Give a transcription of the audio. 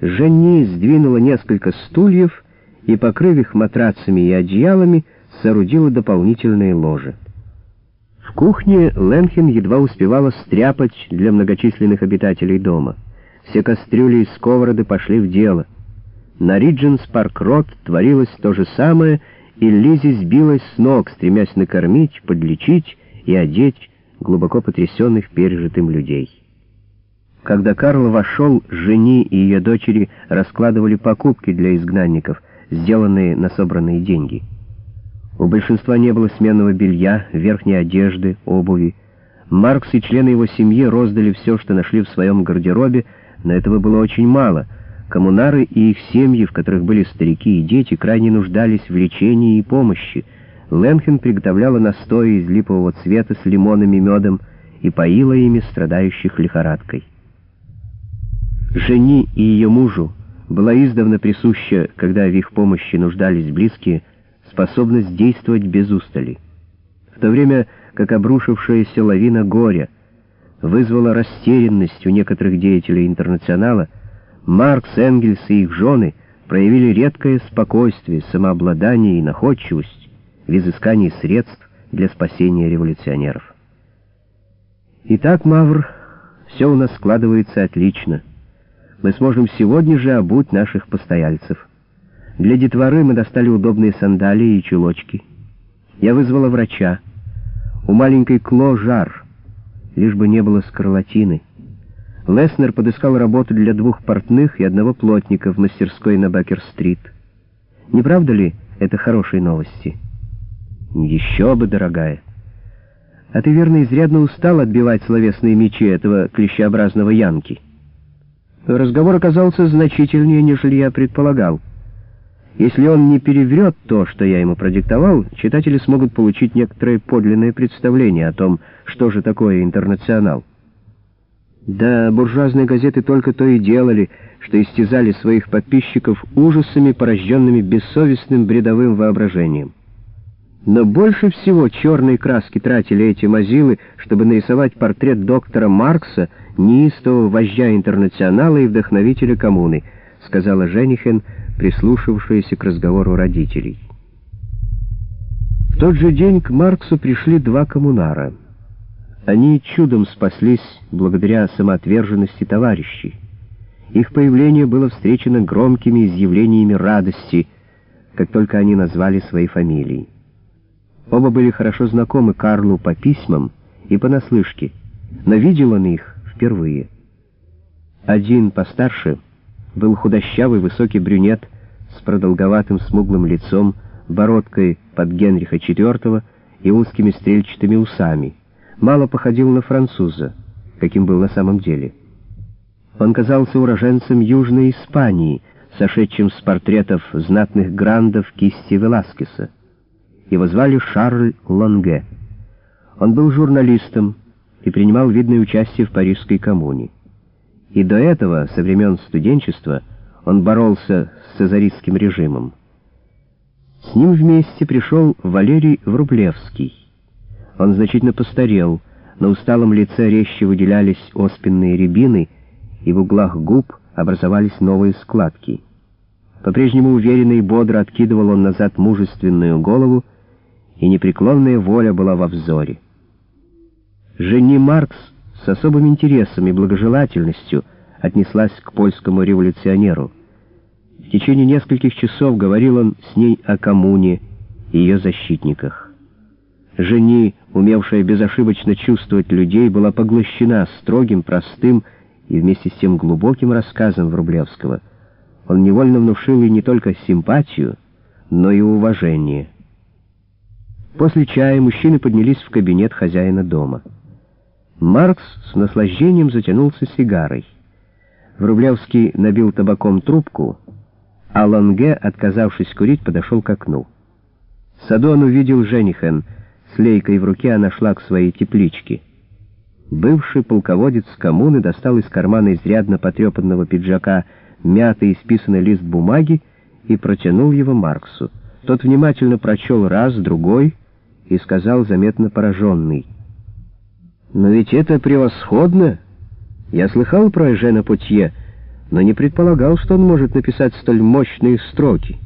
Женни сдвинула несколько стульев и, покрыв их матрацами и одеялами, соорудила дополнительные ложи. В кухне Ленхен едва успевала стряпать для многочисленных обитателей дома. Все кастрюли и сковороды пошли в дело. На Ридженс Парк-Рот творилось то же самое, и Лизи сбилась с ног, стремясь накормить, подлечить и одеть глубоко потрясенных пережитым людей. Когда Карл вошел, жени и ее дочери раскладывали покупки для изгнанников, сделанные на собранные деньги. У большинства не было сменного белья, верхней одежды, обуви. Маркс и члены его семьи роздали все, что нашли в своем гардеробе, но этого было очень мало. Коммунары и их семьи, в которых были старики и дети, крайне нуждались в лечении и помощи. Ленхен приготовляла настои из липового цвета с лимоном и медом и поила ими страдающих лихорадкой. Жени и ее мужу была издавна присуща, когда в их помощи нуждались близкие, способность действовать без устали. В то время как обрушившаяся лавина горя вызвала растерянность у некоторых деятелей интернационала, Маркс, Энгельс и их жены проявили редкое спокойствие, самообладание и находчивость в изыскании средств для спасения революционеров. Итак, Мавр, все у нас складывается отлично — мы сможем сегодня же обуть наших постояльцев. Для детворы мы достали удобные сандалии и чулочки. Я вызвала врача. У маленькой Кло жар, лишь бы не было скарлатины. Леснер подыскал работу для двух портных и одного плотника в мастерской на Беккер-стрит. Не правда ли это хорошие новости? Еще бы, дорогая. А ты, верно, изрядно устал отбивать словесные мечи этого клещеобразного янки. Разговор оказался значительнее, нежели я предполагал. Если он не переврет то, что я ему продиктовал, читатели смогут получить некоторое подлинное представление о том, что же такое интернационал. Да, буржуазные газеты только то и делали, что истязали своих подписчиков ужасами, порожденными бессовестным бредовым воображением. Но больше всего черной краски тратили эти мазилы, чтобы нарисовать портрет доктора Маркса, неистового вождя интернационала и вдохновителя коммуны, сказала Женихен, прислушавшаяся к разговору родителей. В тот же день к Марксу пришли два коммунара. Они чудом спаслись благодаря самоотверженности товарищей. Их появление было встречено громкими изъявлениями радости, как только они назвали свои фамилии. Оба были хорошо знакомы Карлу по письмам и понаслышке, но видел он их впервые. Один постарше был худощавый высокий брюнет с продолговатым смуглым лицом, бородкой под Генриха IV и узкими стрельчатыми усами. Мало походил на француза, каким был на самом деле. Он казался уроженцем Южной Испании, сошедшим с портретов знатных грандов кисти Веласкеса. Его звали Шарль Ланге. Он был журналистом и принимал видное участие в Парижской коммуне. И до этого, со времен студенчества, он боролся с цезаристским режимом. С ним вместе пришел Валерий Врублевский. Он значительно постарел, на усталом лице резче выделялись оспенные рябины, и в углах губ образовались новые складки. По-прежнему уверенно и бодро откидывал он назад мужественную голову, и непреклонная воля была во взоре. Жени Маркс с особым интересом и благожелательностью отнеслась к польскому революционеру. В течение нескольких часов говорил он с ней о коммуне и ее защитниках. Жени, умевшая безошибочно чувствовать людей, была поглощена строгим, простым и вместе с тем глубоким рассказом Врублевского. Он невольно внушил ей не только симпатию, но и уважение. После чая мужчины поднялись в кабинет хозяина дома. Маркс с наслаждением затянулся сигарой. Врублевский набил табаком трубку, а Ланге, отказавшись курить, подошел к окну. В саду он увидел Женихен. С лейкой в руке она шла к своей тепличке. Бывший полководец коммуны достал из кармана изрядно потрепанного пиджака мятый исписанный лист бумаги и протянул его Марксу. Тот внимательно прочел раз, другой и сказал, заметно пораженный. «Но ведь это превосходно! Я слыхал про Жена Путье, но не предполагал, что он может написать столь мощные строки.